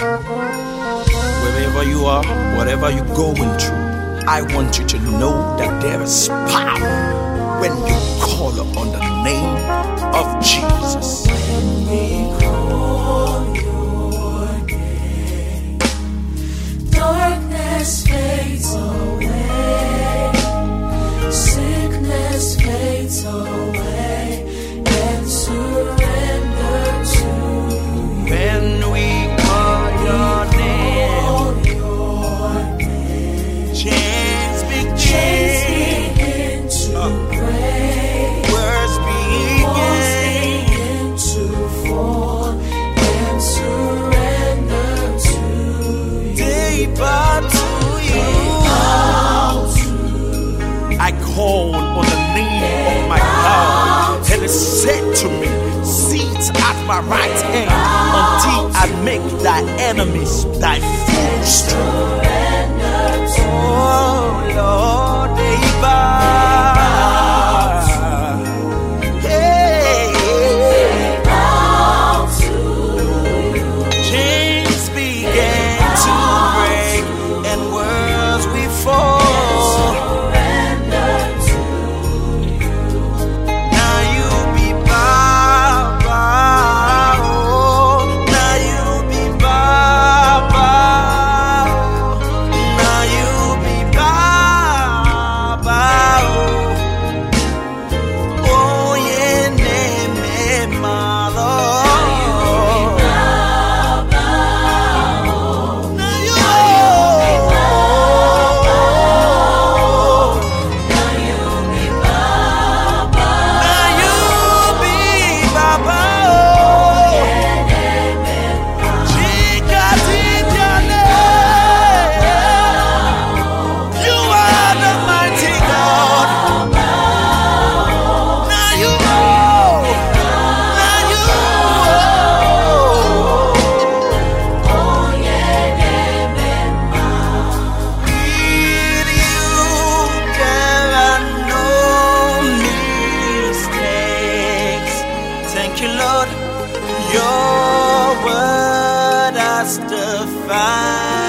Wherever you are, whatever you're going through, I want you to know that there is power when you call on the name of Jesus. Name, darkness fades away. my right hand until I make thy enemies thy footstool. Papa. find